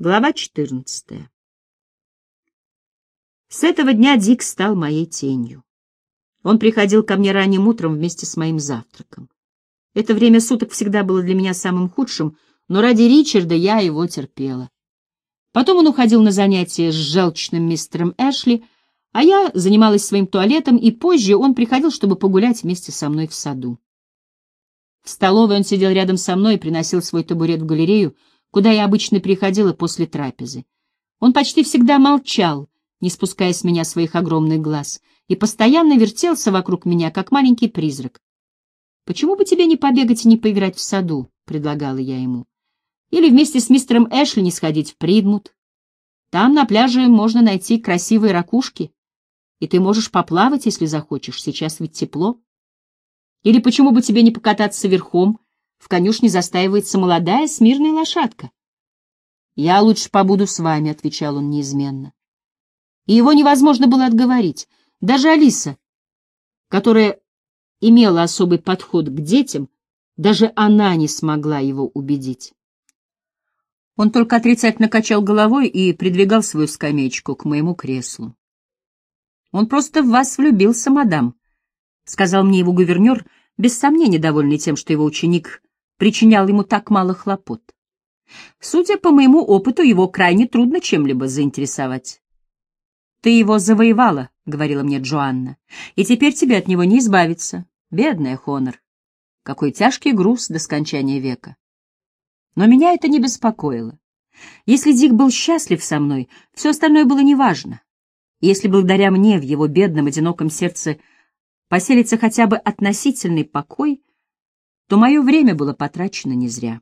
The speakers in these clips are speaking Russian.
Глава 14. С этого дня Дик стал моей тенью. Он приходил ко мне ранним утром вместе с моим завтраком. Это время суток всегда было для меня самым худшим, но ради Ричарда я его терпела. Потом он уходил на занятия с желчным мистером Эшли, а я занималась своим туалетом, и позже он приходил, чтобы погулять вместе со мной в саду. В столовой он сидел рядом со мной и приносил свой табурет в галерею, куда я обычно приходила после трапезы. Он почти всегда молчал, не спуская с меня своих огромных глаз, и постоянно вертелся вокруг меня, как маленький призрак. «Почему бы тебе не побегать и не поиграть в саду?» — предлагала я ему. «Или вместе с мистером Эшли не сходить в Придмут. Там на пляже можно найти красивые ракушки, и ты можешь поплавать, если захочешь, сейчас ведь тепло. Или почему бы тебе не покататься верхом в конюшне застаивается молодая смирная лошадка. «Я лучше побуду с вами», — отвечал он неизменно. И его невозможно было отговорить. Даже Алиса, которая имела особый подход к детям, даже она не смогла его убедить. Он только отрицательно качал головой и придвигал свою скамеечку к моему креслу. «Он просто в вас влюбился, мадам», — сказал мне его гувернер, без сомнения довольный тем, что его ученик причинял ему так мало хлопот. Судя по моему опыту, его крайне трудно чем-либо заинтересовать. «Ты его завоевала», — говорила мне Джоанна, — «и теперь тебе от него не избавиться. Бедная Хонор. Какой тяжкий груз до скончания века». Но меня это не беспокоило. Если Дик был счастлив со мной, все остальное было неважно. Если благодаря мне в его бедном, одиноком сердце поселится хотя бы относительный покой, то мое время было потрачено не зря.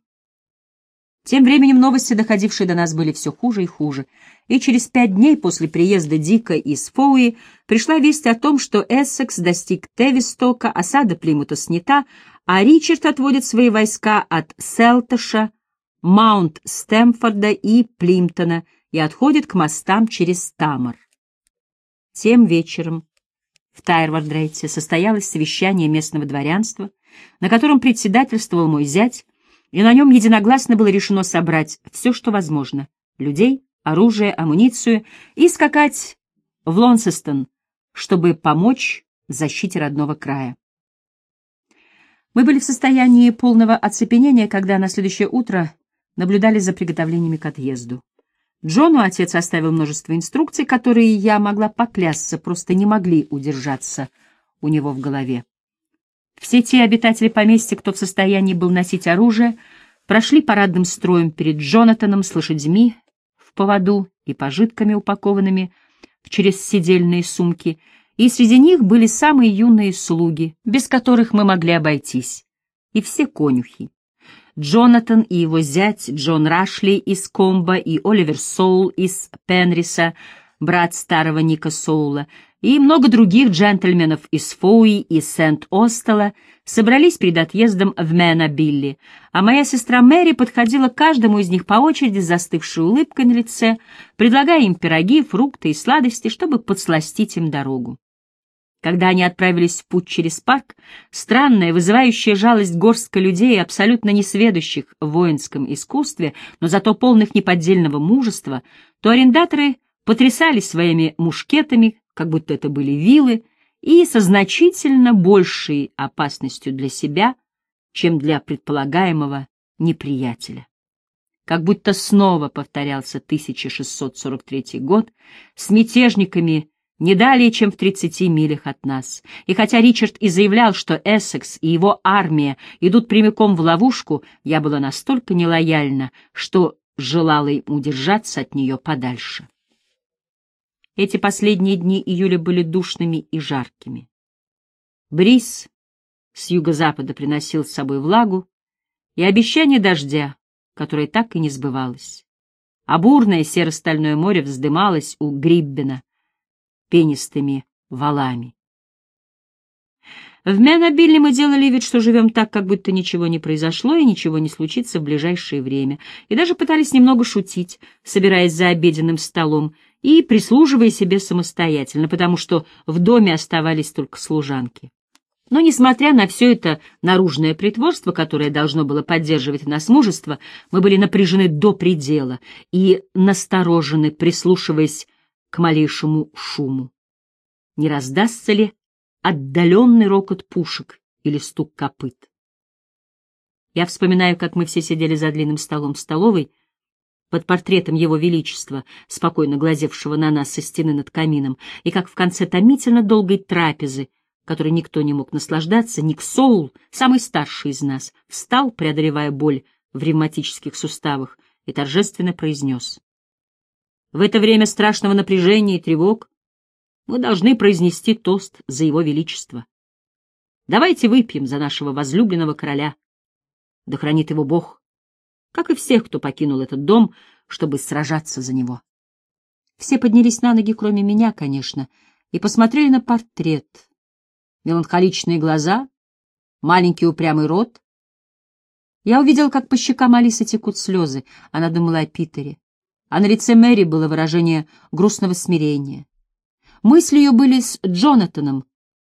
Тем временем новости, доходившие до нас, были все хуже и хуже, и через пять дней после приезда Дика из Фоуи пришла весть о том, что Эссекс достиг Тевистока, осада Плимута снята, а Ричард отводит свои войска от Селташа, Маунт Стэмфорда и Плимтона и отходит к мостам через Тамар. Тем вечером в Тайрвардрейте состоялось совещание местного дворянства, на котором председательствовал мой зять, и на нем единогласно было решено собрать все, что возможно — людей, оружие, амуницию и скакать в Лонсестон, чтобы помочь в защите родного края. Мы были в состоянии полного оцепенения, когда на следующее утро наблюдали за приготовлениями к отъезду. Джону отец оставил множество инструкций, которые, я могла поклясться, просто не могли удержаться у него в голове. Все те обитатели поместья, кто в состоянии был носить оружие, прошли парадным строем перед Джонатаном с лошадьми в поводу и пожитками, упакованными в черезседельные сумки, и среди них были самые юные слуги, без которых мы могли обойтись, и все конюхи. Джонатан и его зять Джон Рашли из Комба и Оливер Соул из Пенриса, брат старого Ника Соула, и много других джентльменов из Фоуи и Сент-Остела собрались перед отъездом в Менобилли, а моя сестра Мэри подходила к каждому из них по очереди с застывшей улыбкой на лице, предлагая им пироги, фрукты и сладости, чтобы подсластить им дорогу. Когда они отправились в путь через парк, странная, вызывающая жалость горстка людей, абсолютно несведущих в воинском искусстве, но зато полных неподдельного мужества, то арендаторы потрясали своими мушкетами, как будто это были вилы, и со значительно большей опасностью для себя, чем для предполагаемого неприятеля. Как будто снова повторялся 1643 год с мятежниками не далее, чем в 30 милях от нас. И хотя Ричард и заявлял, что Эссекс и его армия идут прямиком в ловушку, я была настолько нелояльна, что желала им удержаться от нее подальше. Эти последние дни июля были душными и жаркими. Бриз с юго-запада приносил с собой влагу и обещание дождя, которое так и не сбывалось. А бурное серо-стальное море вздымалось у Гриббена пенистыми валами. В Менобилле мы делали вид, что живем так, как будто ничего не произошло и ничего не случится в ближайшее время, и даже пытались немного шутить, собираясь за обеденным столом и прислуживая себе самостоятельно, потому что в доме оставались только служанки. Но, несмотря на все это наружное притворство, которое должно было поддерживать нас мужество, мы были напряжены до предела и насторожены, прислушиваясь к малейшему шуму. Не раздастся ли отдаленный рокот пушек или стук копыт? Я вспоминаю, как мы все сидели за длинным столом в столовой, под портретом Его Величества, спокойно глазевшего на нас со стены над камином, и как в конце томительно долгой трапезы которой никто не мог наслаждаться, Ник Соул, самый старший из нас, встал, преодолевая боль в ревматических суставах, и торжественно произнес. В это время страшного напряжения и тревог мы должны произнести тост за его величество. Давайте выпьем за нашего возлюбленного короля. Да хранит его Бог, как и всех, кто покинул этот дом, чтобы сражаться за него. Все поднялись на ноги, кроме меня, конечно, и посмотрели на портрет, меланхоличные глаза, маленький упрямый рот. Я увидел, как по щекам Алисы текут слезы. Она думала о Питере. А на лице Мэри было выражение грустного смирения. Мысли ее были с Джонатаном,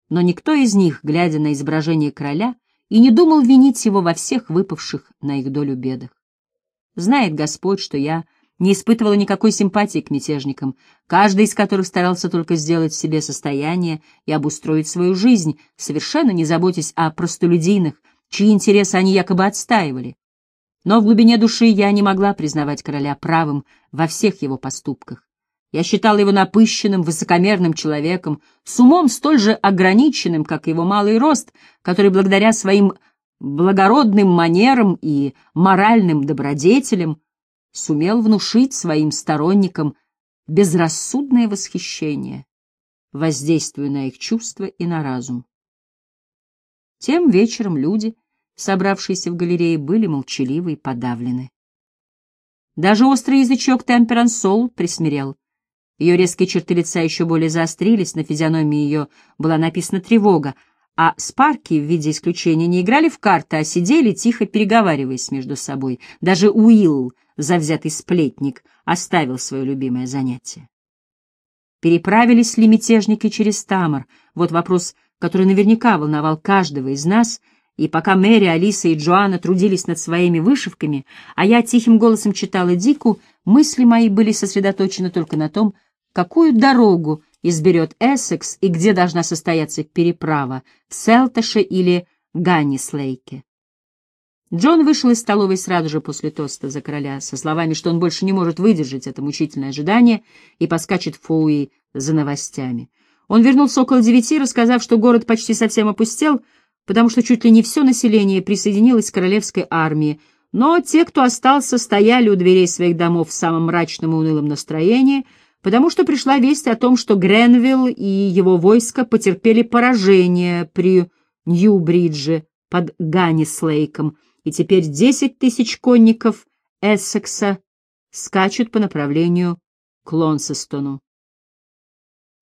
но никто из них, глядя на изображение короля, и не думал винить его во всех выпавших на их долю бедах. Знает Господь, что я не испытывала никакой симпатии к мятежникам, каждый из которых старался только сделать себе состояние и обустроить свою жизнь, совершенно не заботясь о простолюдинах, чьи интересы они якобы отстаивали. Но в глубине души я не могла признавать короля правым во всех его поступках. Я считала его напыщенным, высокомерным человеком, с умом столь же ограниченным, как его малый рост, который благодаря своим благородным манерам и моральным добродетелям сумел внушить своим сторонникам безрассудное восхищение, воздействуя на их чувства и на разум. Тем вечером люди, собравшиеся в галерее, были молчаливы и подавлены. Даже острый язычок Темперансол присмирел. Ее резкие черты лица еще более заострились, на физиономии ее была написана тревога, а Спарки в виде исключения не играли в карты, а сидели, тихо переговариваясь между собой. Даже Уилл завзятый сплетник, оставил свое любимое занятие. Переправились ли мятежники через Тамар? Вот вопрос, который наверняка волновал каждого из нас, и пока Мэри, Алиса и Джоанна трудились над своими вышивками, а я тихим голосом читала Дику, мысли мои были сосредоточены только на том, какую дорогу изберет Эссекс и где должна состояться переправа, в Селташе или Ганнислейке. Джон вышел из столовой сразу же после тоста за короля, со словами, что он больше не может выдержать это мучительное ожидание и поскачет Фоуи за новостями. Он вернулся около девяти, рассказав, что город почти совсем опустел, потому что чуть ли не все население присоединилось к королевской армии, но те, кто остался, стояли у дверей своих домов в самом мрачном и унылом настроении, потому что пришла весть о том, что Гренвилл и его войско потерпели поражение при Нью-Бридже под Ганнислейком, и теперь десять тысяч конников Эссекса скачут по направлению к Лонсестону.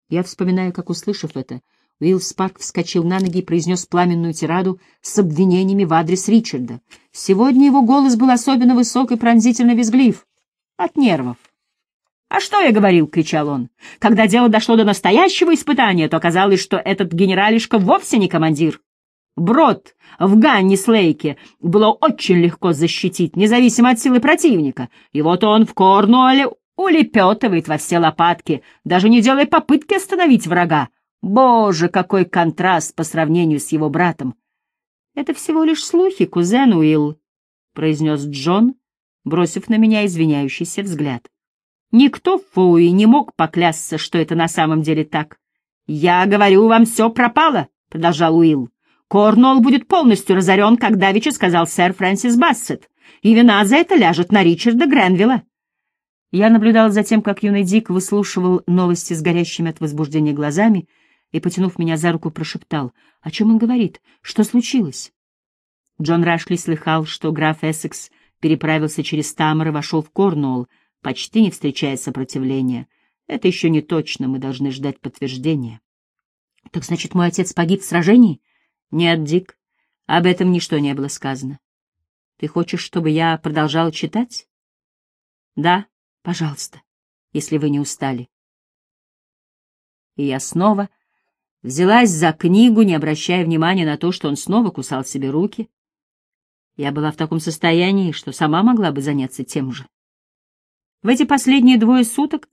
Я вспоминаю, как, услышав это, Уилл Спарк вскочил на ноги и произнес пламенную тираду с обвинениями в адрес Ричарда. Сегодня его голос был особенно высок и пронзительно визглив. От нервов. «А что я говорил?» — кричал он. «Когда дело дошло до настоящего испытания, то оказалось, что этот генералишка вовсе не командир. Брод в Ганнислейке было очень легко защитить, независимо от силы противника. И вот он в Корнуолле улепетывает во все лопатки, даже не делая попытки остановить врага. Боже, какой контраст по сравнению с его братом! — Это всего лишь слухи, кузен Уилл, — произнес Джон, бросив на меня извиняющийся взгляд. Никто в Фоуи не мог поклясться, что это на самом деле так. — Я говорю, вам все пропало, — продолжал Уилл. Корнуолл будет полностью разорен, как давеча сказал сэр Фрэнсис Бассет, и вина за это ляжет на Ричарда Гренвилла. Я наблюдал за тем, как юный Дик выслушивал новости с горящими от возбуждения глазами и, потянув меня за руку, прошептал. «О чем он говорит? Что случилось?» Джон Рашли слыхал, что граф Эссекс переправился через Тамар и вошел в Корнуолл, почти не встречая сопротивления. Это еще не точно, мы должны ждать подтверждения. «Так значит, мой отец погиб в сражении?» Нет, Дик, об этом ничто не было сказано. Ты хочешь, чтобы я продолжал читать? Да, пожалуйста, если вы не устали. И я снова взялась за книгу, не обращая внимания на то, что он снова кусал себе руки. Я была в таком состоянии, что сама могла бы заняться тем же. В эти последние двое суток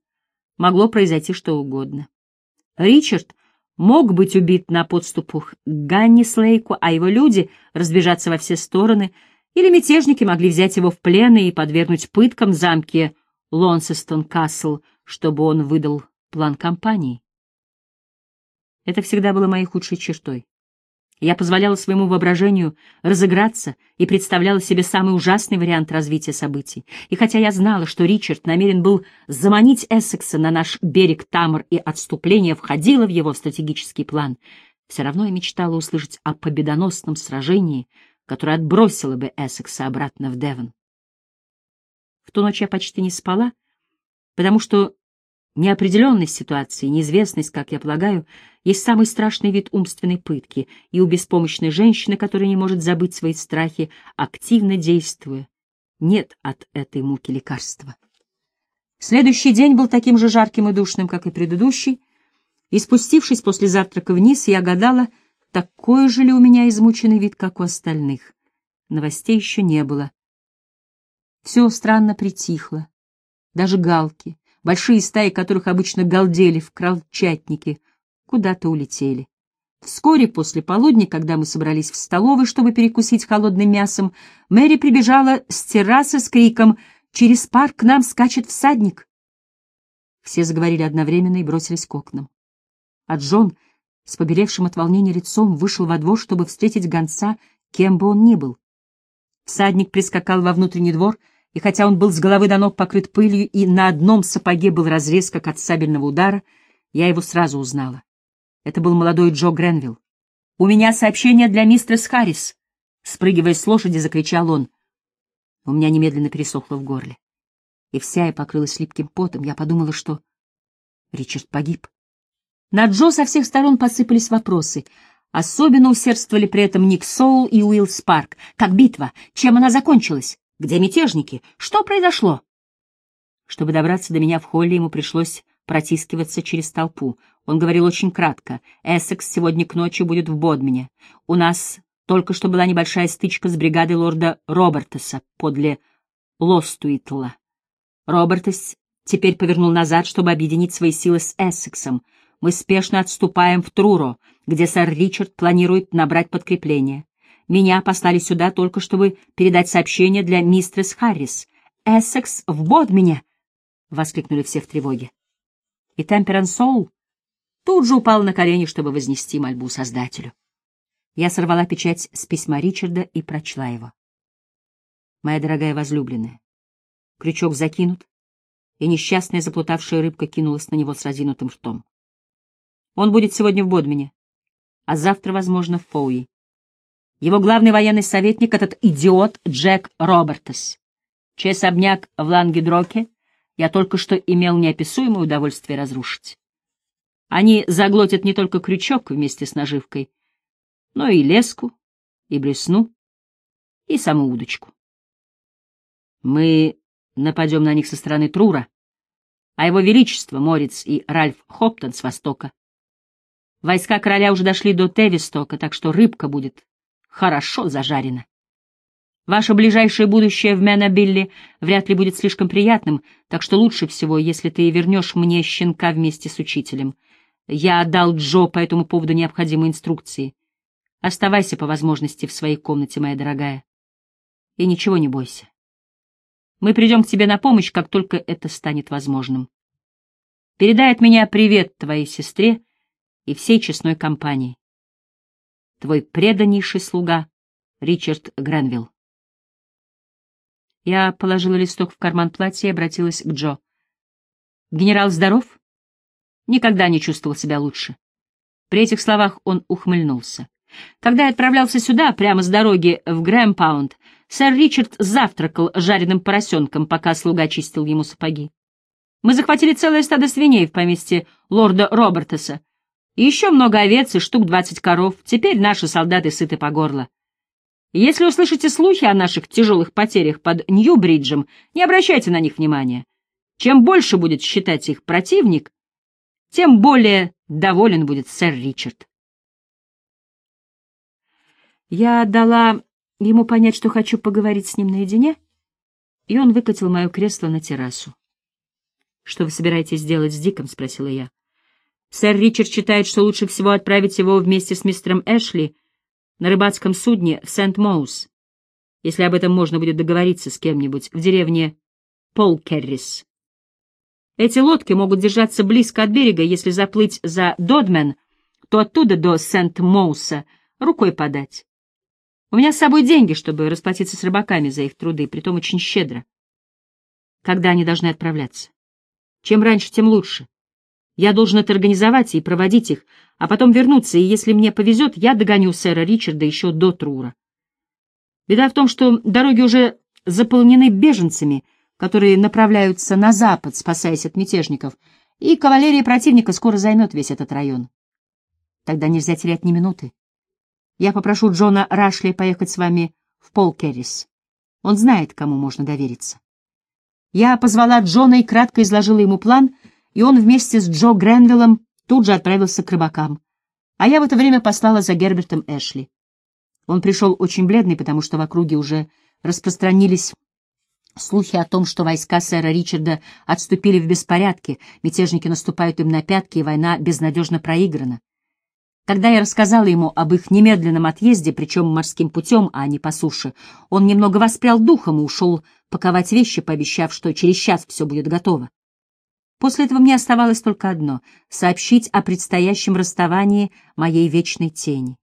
могло произойти что угодно. Ричард мог быть убит на подступах к Ганни Слейку, а его люди разбежаться во все стороны, или мятежники могли взять его в плен и подвергнуть пыткам в замке Лонсестон-Касл, чтобы он выдал план кампании. Это всегда было моей худшей чертой. Я позволяла своему воображению разыграться и представляла себе самый ужасный вариант развития событий. И хотя я знала, что Ричард намерен был заманить Эссекса на наш берег Тамар и отступление входило в его стратегический план, все равно я мечтала услышать о победоносном сражении, которое отбросило бы Эссекса обратно в Девон. В ту ночь я почти не спала, потому что Неопределенность ситуации, неизвестность, как я полагаю, есть самый страшный вид умственной пытки, и у беспомощной женщины, которая не может забыть свои страхи, активно действуя, нет от этой муки лекарства. Следующий день был таким же жарким и душным, как и предыдущий, и, спустившись после завтрака вниз, я гадала, такой же ли у меня измученный вид, как у остальных. Новостей еще не было. Все странно притихло. Даже галки, большие стаи которых обычно галдели в кролчатнике, куда-то улетели. Вскоре после полудня, когда мы собрались в столовой, чтобы перекусить холодным мясом, Мэри прибежала с террасы с криком «Через парк к нам скачет всадник!». Все заговорили одновременно и бросились к окнам. А Джон, с побелевшим от волнения лицом, вышел во двор, чтобы встретить гонца, кем бы он ни был. Всадник прискакал во внутренний двор — и хотя он был с головы до ног покрыт пылью и на одном сапоге был разрез, как от сабельного удара, я его сразу узнала. Это был молодой Джо Гренвилл. «У меня сообщение для мистерс Харрис!» Спрыгивая с лошади, закричал он. У меня немедленно пересохло в горле. И вся я покрылась липким потом. Я подумала, что Ричард погиб. На Джо со всех сторон посыпались вопросы. Особенно усердствовали при этом Ник Соул и Уилл Спарк. Как битва? Чем она закончилась? Где мятежники? Что произошло? Чтобы добраться до меня в холле, ему пришлось протискиваться через толпу. Он говорил очень кратко. «Эссекс сегодня к ночи будет в Бодмине. У нас только что была небольшая стычка с бригадой лорда Робертеса подле Лостуитла. Робертес теперь повернул назад, чтобы объединить свои силы с Эссексом. Мы спешно отступаем в Труро, где сэр Ричард планирует набрать подкрепление. Меня послали сюда только, чтобы передать сообщение для мистерс Харрис. «Эссекс в Бодмине!» — воскликнули все в тревоге. И Темперан Соул тут же упал на колени, чтобы вознести мольбу Создателю. Я сорвала печать с письма Ричарда и прочла его. «Моя дорогая возлюбленная, крючок закинут, и несчастная заплутавшая рыбка кинулась на него с разинутым ртом. Он будет сегодня в Бодмине, а завтра, возможно, в Фоуи. Его главный военный советник — этот идиот Джек Робертес. Чей особняк в Лангедроке я только что имел неописуемое удовольствие разрушить. Они заглотят не только крючок вместе с наживкой, но и леску, и блесну, и саму удочку. Мы нападем на них со стороны Трура, а его величество, Морец и Ральф Хоптон с востока. Войска короля уже дошли до Тевистока, так что рыбка будет хорошо зажарено. Ваше ближайшее будущее в Менобилле вряд ли будет слишком приятным, так что лучше всего, если ты вернешь мне щенка вместе с учителем. Я отдал Джо по этому поводу необходимые инструкции. Оставайся по возможности в своей комнате, моя дорогая. И ничего не бойся. Мы придем к тебе на помощь, как только это станет возможным. Передай от меня привет твоей сестре и всей честной компании твой преданнейший слуга Ричард Гренвилл. Я положила листок в карман платья и обратилась к Джо. «Генерал здоров?» Никогда не чувствовал себя лучше. При этих словах он ухмыльнулся. Когда я отправлялся сюда, прямо с дороги в Грэмпаунд, сэр Ричард завтракал жареным поросенком, пока слуга чистил ему сапоги. Мы захватили целое стадо свиней в поместье лорда Робертеса, и еще много овец и штук двадцать коров. Теперь наши солдаты сыты по горло. Если услышите слухи о наших тяжелых потерях под Нью-Бриджем, не обращайте на них внимания. Чем больше будет считать их противник, тем более Доволен будет сэр Ричард. Я дала ему понять, что хочу поговорить с ним наедине, и он выкатил мое кресло на террасу. — Что вы собираетесь делать с Диком? — спросила я. — Сэр Ричард считает, что лучше всего отправить его вместе с мистером Эшли на рыбацком судне в Сент-Моус, если об этом можно будет договориться с кем-нибудь в деревне Полкеррис. Эти лодки могут держаться близко от берега, если заплыть за Додмен, то оттуда до Сент-Моуса рукой подать. У меня с собой деньги, чтобы расплатиться с рыбаками за их труды, притом очень щедро. Когда они должны отправляться? Чем раньше, тем лучше. Я должен это организовать и проводить их, а потом вернуться, и если мне повезет, я догоню сэра Ричарда еще до Трура. Беда в том, что дороги уже заполнены беженцами, которые направляются на запад, спасаясь от мятежников, и кавалерия противника скоро займет весь этот район. Тогда нельзя терять ни минуты. Я попрошу Джона Рашли поехать с вами в Полкеррис. Он знает, кому можно довериться. Я позвала Джона и кратко изложила ему план, и он вместе с Джо Гренвиллом тут же отправился к рыбакам. А я в это время послала за Гербертом Эшли. Он пришел очень бледный, потому что в округе уже распространились Слухи о том, что войска сэра Ричарда отступили в беспорядке, мятежники наступают им на пятки, и война безнадежно проиграна. Когда я рассказала ему об их немедленном отъезде, причем морским путем, а не по суше, он немного воспрял духом и ушел паковать вещи, пообещав, что через час все будет готово. После этого мне оставалось только одно — сообщить о предстоящем расставании моей вечной тени.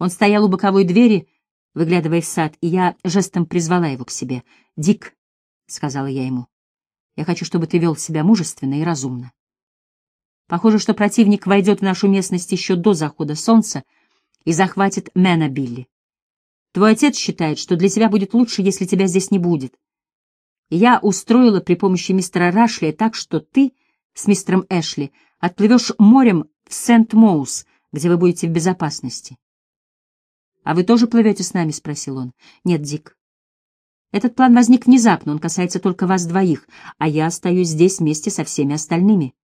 Он стоял у боковой двери, выглядывая в сад, и я жестом призвала его к себе. «Дик», — сказала я ему, — «я хочу, чтобы ты вел себя мужественно и разумно. Похоже, что противник войдет в нашу местность еще до захода солнца и захватит Мэна Билли. Твой отец считает, что для тебя будет лучше, если тебя здесь не будет. Я устроила при помощи мистера Рашли так, что ты с мистером Эшли отплывешь морем в Сент-Моус, где вы будете в безопасности. «А вы тоже плывете с нами?» — спросил он. «Нет, Дик. Этот план возник внезапно, он касается только вас двоих, а я остаюсь здесь вместе со всеми остальными».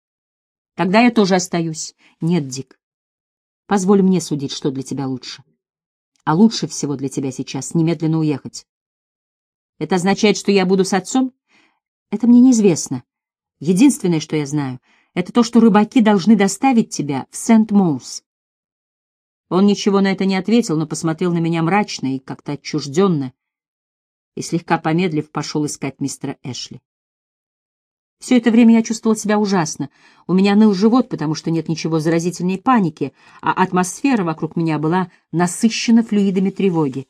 «Тогда я тоже остаюсь». «Нет, Дик. Позволь мне судить, что для тебя лучше. А лучше всего для тебя сейчас немедленно уехать. Это означает, что я буду с отцом? Это мне неизвестно. Единственное, что я знаю, это то, что рыбаки должны доставить тебя в Сент-Моус. Он ничего на это не ответил, но посмотрел на меня мрачно и как-то отчужденно, и, слегка помедлив, пошел искать мистера Эшли. Все это время я чувствовал себя ужасно. У меня ныл живот, потому что нет ничего заразительней паники, а атмосфера вокруг меня была насыщена флюидами тревоги.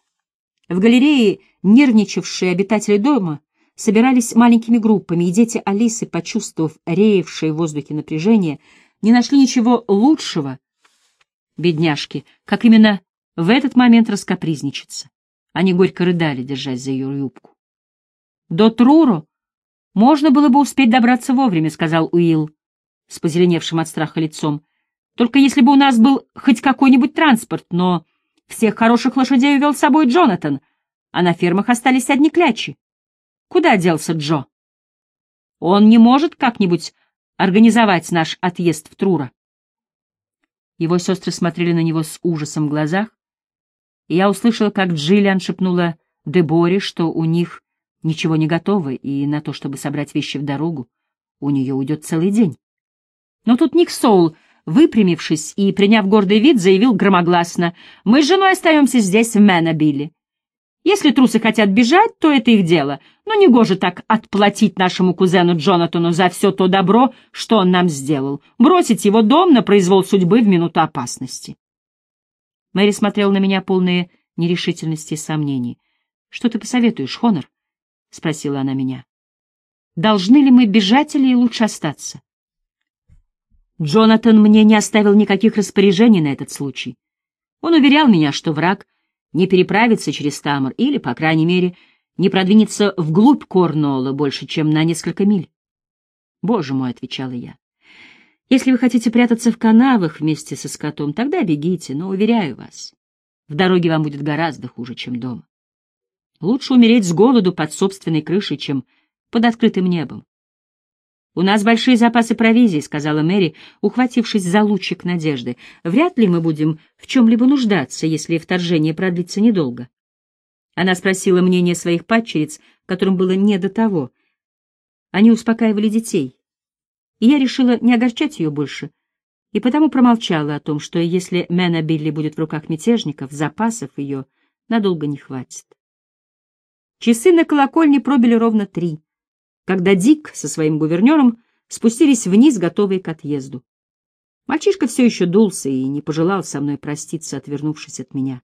В галерее нервничавшие обитатели дома собирались маленькими группами, и дети Алисы, почувствовав реевшее в воздухе напряжение, не нашли ничего лучшего, бедняжки, как именно в этот момент раскопризничаться. Они горько рыдали, держась за ее юбку. «До Труру можно было бы успеть добраться вовремя», — сказал Уилл с позеленевшим от страха лицом. «Только если бы у нас был хоть какой-нибудь транспорт, но всех хороших лошадей увел с собой Джонатан, а на фермах остались одни клячи. Куда делся Джо? Он не может как-нибудь организовать наш отъезд в Трура?» Его сестры смотрели на него с ужасом в глазах, и я услышала, как Джиллиан шепнула Деборе, что у них ничего не готово, и на то, чтобы собрать вещи в дорогу, у нее уйдет целый день. Но тут Ник Соул, выпрямившись и приняв гордый вид, заявил громогласно, «Мы с женой остаемся здесь, в Мэнобиле. Если трусы хотят бежать, то это их дело, но не гоже так отплатить нашему кузену Джонатану за все то добро, что он нам сделал, бросить его дом на произвол судьбы в минуту опасности. Мэри смотрел на меня полные нерешительности и сомнений. — Что ты посоветуешь, Хонор? — спросила она меня. — Должны ли мы бежать или лучше остаться? Джонатан мне не оставил никаких распоряжений на этот случай. Он уверял меня, что враг не переправится через Тамор или, по крайней мере, не продвинется вглубь Корнуолла больше, чем на несколько миль. «Боже мой», — отвечала я, — «если вы хотите прятаться в канавах вместе со скотом, тогда бегите, но, уверяю вас, в дороге вам будет гораздо хуже, чем дома. Лучше умереть с голоду под собственной крышей, чем под открытым небом. «У нас большие запасы провизии», — сказала Мэри, ухватившись за лучик надежды. «Вряд ли мы будем в чем-либо нуждаться, если вторжение продлится недолго». Она спросила мнение своих падчериц, которым было не до того. Они успокаивали детей. И я решила не огорчать ее больше, и потому промолчала о том, что если Мэна Билли будет в руках мятежников, запасов ее надолго не хватит. Часы на колокольне пробили ровно три — когда Дик со своим гувернером спустились вниз, готовые к отъезду. Мальчишка все еще дулся и не пожелал со мной проститься, отвернувшись от меня.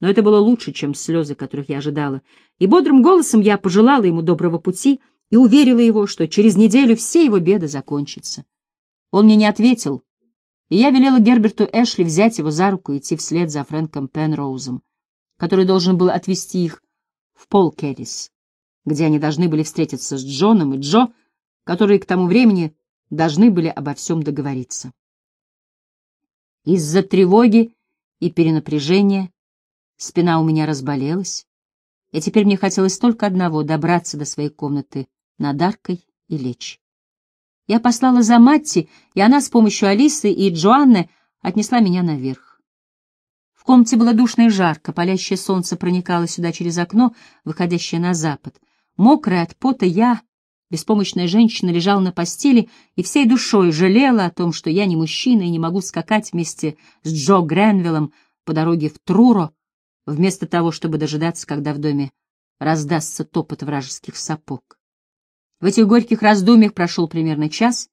Но это было лучше, чем слезы, которых я ожидала, и бодрым голосом я пожелала ему доброго пути и уверила его, что через неделю все его беды закончатся. Он мне не ответил, и я велела Герберту Эшли взять его за руку и идти вслед за Фрэнком Пенроузом, который должен был отвезти их в Полкеррис где они должны были встретиться с Джоном и Джо, которые к тому времени должны были обо всем договориться. Из-за тревоги и перенапряжения спина у меня разболелась, и теперь мне хотелось только одного — добраться до своей комнаты над аркой и лечь. Я послала за Матти, и она с помощью Алисы и Джоанны отнесла меня наверх. В комнате было душно и жарко, палящее солнце проникало сюда через окно, выходящее на запад. Мокрая от пота я, беспомощная женщина, лежала на постели и всей душой жалела о том, что я не мужчина и не могу скакать вместе с Джо Гренвиллом по дороге в Труро, вместо того, чтобы дожидаться, когда в доме раздастся топот вражеских сапог. В этих горьких раздумьях прошел примерно час.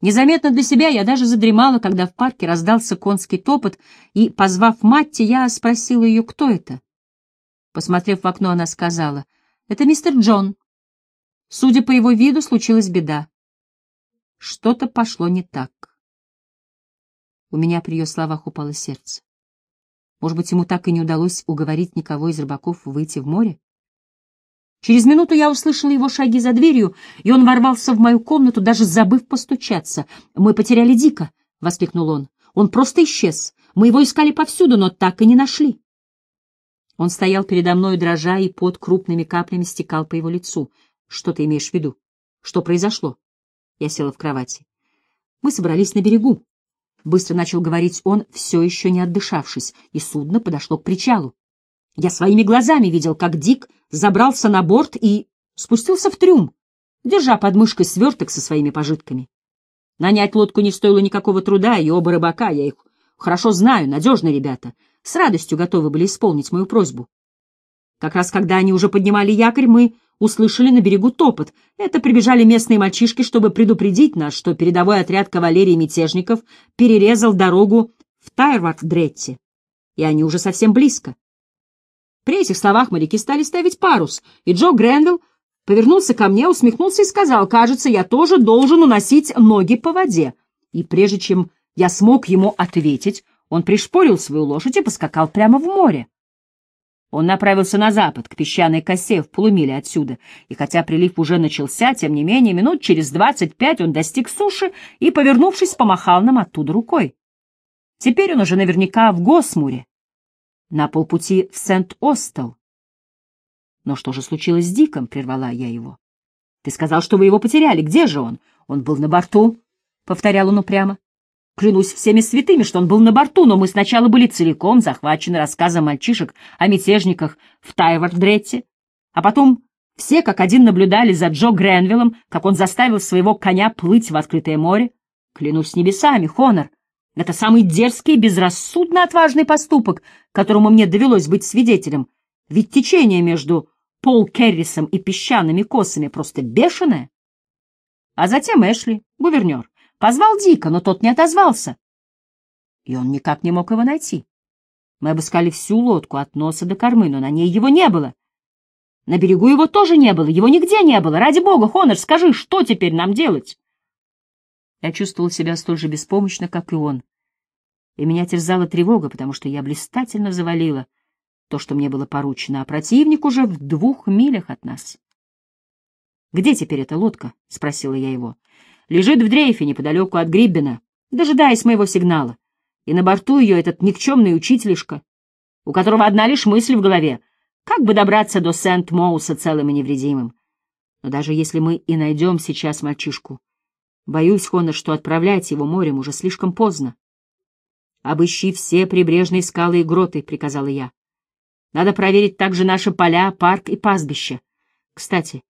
Незаметно для себя я даже задремала, когда в парке раздался конский топот, и, позвав Матти, я спросила ее, кто это. Посмотрев в окно, она сказала, это мистер Джон. Судя по его виду, случилась беда. Что-то пошло не так. У меня при ее словах упало сердце. Может быть, ему так и не удалось уговорить никого из рыбаков выйти в море? Через минуту я услышала его шаги за дверью, и он ворвался в мою комнату, даже забыв постучаться. «Мы потеряли Дика!» — воскликнул он. «Он просто исчез. Мы его искали повсюду, но так и не нашли». Он стоял передо мной, дрожа, и под крупными каплями стекал по его лицу. Что ты имеешь в виду? Что произошло? Я села в кровати. Мы собрались на берегу. Быстро начал говорить он, все еще не отдышавшись, и судно подошло к причалу. Я своими глазами видел, как Дик забрался на борт и спустился в трюм, держа под мышкой сверток со своими пожитками. Нанять лодку не стоило никакого труда, и оба рыбака, я их хорошо знаю, надежные ребята — с радостью готовы были исполнить мою просьбу. Как раз когда они уже поднимали якорь, мы услышали на берегу топот. Это прибежали местные мальчишки, чтобы предупредить нас, что передовой отряд кавалерии мятежников перерезал дорогу в Тайрвард-Дретте, и они уже совсем близко. При этих словах моряки стали ставить парус, и Джо Гренвилл повернулся ко мне, усмехнулся и сказал, «Кажется, я тоже должен уносить ноги по воде». И прежде чем я смог ему ответить, он пришпорил свою лошадь и поскакал прямо в море. Он направился на запад, к песчаной косе в полумиле отсюда, и хотя прилив уже начался, тем не менее, минут через двадцать пять он достиг суши и, повернувшись, помахал нам оттуда рукой. Теперь он уже наверняка в Госмуре, на полпути в Сент-Остел. Но что же случилось с Диком? — прервала я его. — Ты сказал, что вы его потеряли. Где же он? Он был на борту, — повторял он упрямо. Клянусь всеми святыми, что он был на борту, но мы сначала были целиком захвачены рассказом мальчишек о мятежниках в Тайвардретте, а потом все как один наблюдали за Джо Гренвиллом, как он заставил своего коня плыть в открытое море. Клянусь небесами, Хонор, это самый дерзкий и безрассудно отважный поступок, которому мне довелось быть свидетелем, ведь течение между Пол Керрисом и песчаными косами просто бешеное. А затем Эшли, гувернер, Позвал Дика, но тот не отозвался. И он никак не мог его найти. Мы обыскали всю лодку от носа до кормы, но на ней его не было. На берегу его тоже не было, его нигде не было. Ради бога, Хонор, скажи, что теперь нам делать? Я чувствовал себя столь же беспомощно, как и он. И меня терзала тревога, потому что я блистательно завалила то, что мне было поручено, а противник уже в двух милях от нас. «Где теперь эта лодка?» — спросила я его лежит в дрейфе неподалеку от Гриббена, дожидаясь моего сигнала. И на борту ее этот никчемный учительишка, у которого одна лишь мысль в голове — как бы добраться до Сент-Моуса целым и невредимым. Но даже если мы и найдем сейчас мальчишку, боюсь, Хонор, что отправлять его морем уже слишком поздно. «Обыщи все прибрежные скалы и гроты», — приказала я. «Надо проверить также наши поля, парк и пастбище. Кстати,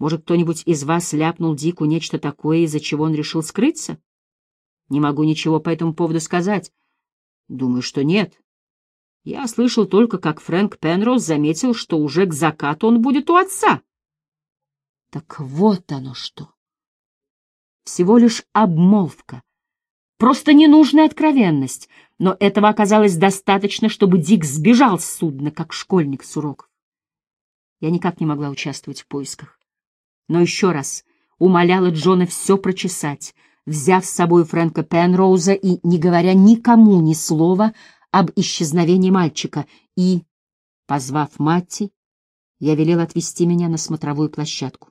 может, кто-нибудь из вас ляпнул Дику нечто такое, из-за чего он решил скрыться? Не могу ничего по этому поводу сказать. Думаю, что нет. Я слышал только, как Фрэнк Пенроуз заметил, что уже к закату он будет у отца. Так вот оно что. Всего лишь обмолвка. Просто ненужная откровенность. Но этого оказалось достаточно, чтобы Дик сбежал с судна, как школьник с уроков. Я никак не могла участвовать в поисках. Но еще раз умоляла Джона все прочесать, взяв с собой Фрэнка Пенроуза и не говоря никому ни слова об исчезновении мальчика, и, позвав Матти, я велел отвезти меня на смотровую площадку.